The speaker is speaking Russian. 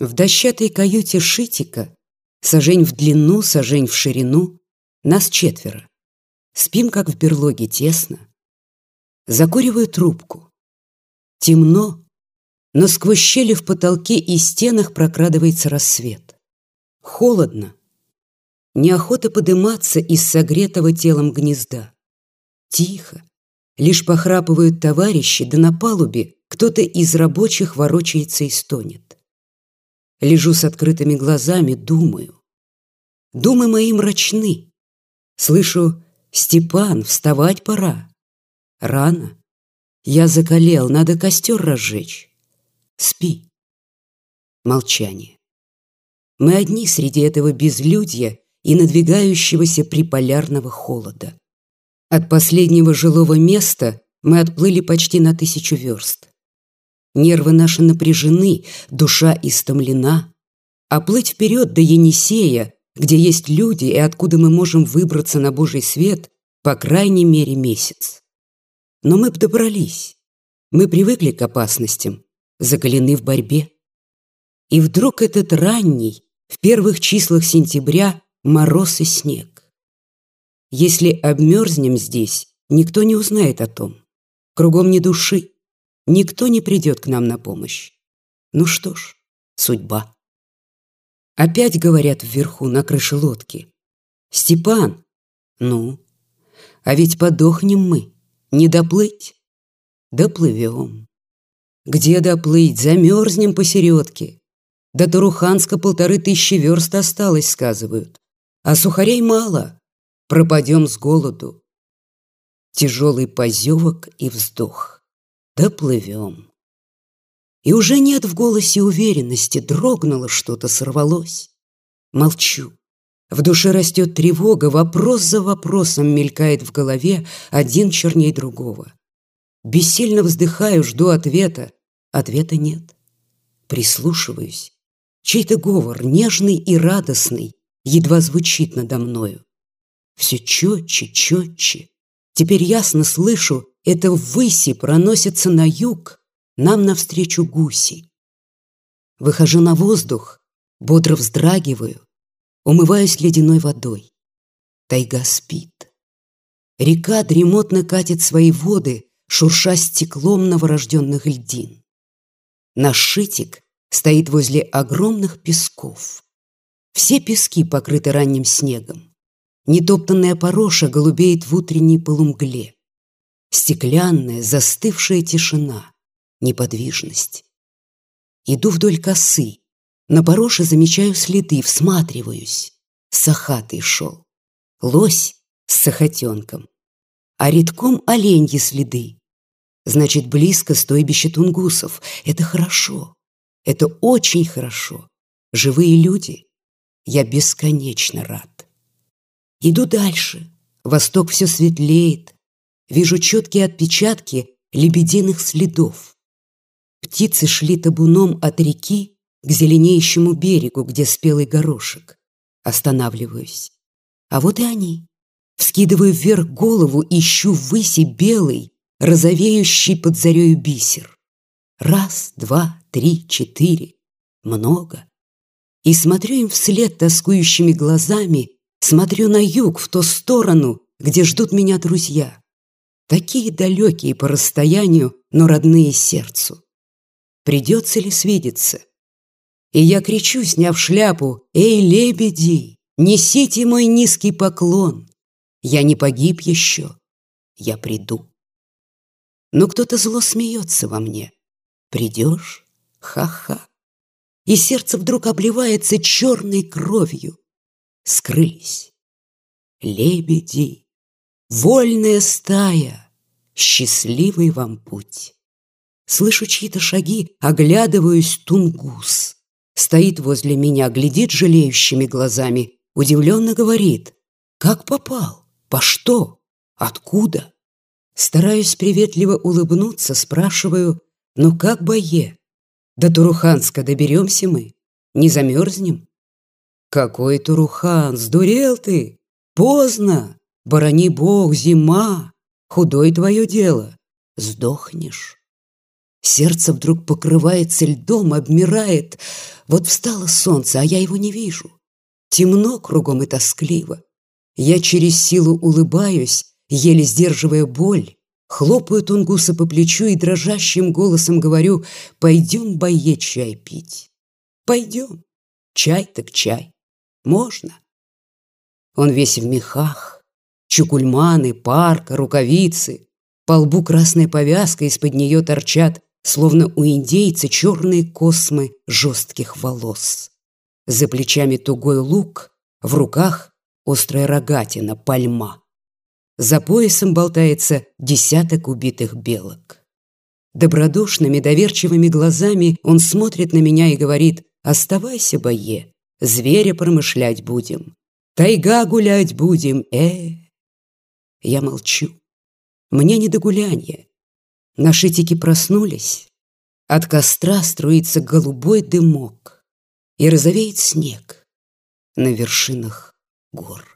В дощатой каюте Шитика, сажень в длину, сажень в ширину, нас четверо. Спим, как в берлоге, тесно. Закуриваю трубку. Темно, но сквозь щели в потолке и стенах прокрадывается рассвет. Холодно. Неохота подыматься из согретого телом гнезда. Тихо. Лишь похрапывают товарищи, да на палубе кто-то из рабочих ворочается и стонет. Лежу с открытыми глазами, думаю. Думы мои мрачны. Слышу, Степан, вставать пора. Рано. Я закалел, надо костер разжечь. Спи. Молчание. Мы одни среди этого безлюдья и надвигающегося приполярного холода. От последнего жилого места мы отплыли почти на тысячу верст. Нервы наши напряжены, душа истомлена. А плыть вперед до Енисея, где есть люди и откуда мы можем выбраться на Божий свет, по крайней мере месяц. Но мы б добрались. Мы привыкли к опасностям, закалены в борьбе. И вдруг этот ранний, в первых числах сентября, мороз и снег. Если обмерзнем здесь, никто не узнает о том. Кругом не души, Никто не придет к нам на помощь. Ну что ж, судьба. Опять говорят вверху, на крыше лодки. Степан, ну, а ведь подохнем мы, не доплыть. Доплывем. Где доплыть, замерзнем посередке. До Туруханска полторы тысячи верст осталось, сказывают. А сухарей мало, пропадем с голоду. Тяжелый позевок и вздох доплывем. И уже нет в голосе уверенности, дрогнуло что-то, сорвалось. Молчу. В душе растет тревога, вопрос за вопросом мелькает в голове, один черней другого. Бессильно вздыхаю, жду ответа. Ответа нет. Прислушиваюсь. Чей-то говор, нежный и радостный, едва звучит надо мною. Все четче, четче. Теперь ясно слышу, это ввыси проносится на юг, нам навстречу гуси. Выхожу на воздух, бодро вздрагиваю, умываюсь ледяной водой. Тайга спит. Река дремотно катит свои воды, шурша стеклом новорожденных льдин. Наш шитик стоит возле огромных песков. Все пески покрыты ранним снегом. Нетоптанная пороша голубеет в утренней полумгле. Стеклянная, застывшая тишина, неподвижность. Иду вдоль косы. На пороше замечаю следы, всматриваюсь. Сахатый шел. Лось с сахатенком. А редком оленьи следы. Значит, близко стойбище тунгусов. Это хорошо. Это очень хорошо. Живые люди. Я бесконечно рад. Иду дальше. Восток все светлеет. Вижу четкие отпечатки лебединых следов. Птицы шли табуном от реки к зеленеющему берегу, где спелый горошек. Останавливаюсь. А вот и они. Вскидываю вверх голову, ищу ввыси белый, розовеющий под зарею бисер. Раз, два, три, четыре. Много. И смотрю им вслед тоскующими глазами, смотрю на юг, в ту сторону, где ждут меня друзья такие далекие по расстоянию, но родные сердцу. Придется ли свидеться? И я кричу, сняв шляпу, «Эй, лебеди, несите мой низкий поклон! Я не погиб еще, я приду». Но кто-то зло смеется во мне. Придешь? Ха-ха. И сердце вдруг обливается черной кровью. Скрылись. Лебеди, Вольная стая, счастливый вам путь. Слышу чьи-то шаги, оглядываюсь, тунгус. Стоит возле меня, глядит жалеющими глазами, удивленно говорит. Как попал? По что? Откуда? Стараюсь приветливо улыбнуться, спрашиваю, ну как бое? До Туруханска доберемся мы? Не замерзнем? Какой Турухан, сдурел ты? Поздно! Борони Бог, зима, худой твое дело, сдохнешь. Сердце вдруг покрывается льдом, обмирает. Вот встало солнце, а я его не вижу. Темно кругом и тоскливо. Я через силу улыбаюсь, еле сдерживая боль. Хлопаю Тунгуса по плечу и дрожащим голосом говорю «Пойдем, бое, чай пить». «Пойдем. Чай так чай. Можно». Он весь в мехах, чукульманы, парка, рукавицы. По лбу красная повязка, из-под нее торчат, словно у индейца, черные космы жестких волос. За плечами тугой лук, в руках острая рогатина, пальма. За поясом болтается десяток убитых белок. Добродушными, доверчивыми глазами он смотрит на меня и говорит «Оставайся, бое, зверя промышлять будем, тайга гулять будем, э, Я молчу. Мне не до гуляния. Наши тики проснулись. От костра струится голубой дымок и розовеет снег на вершинах гор.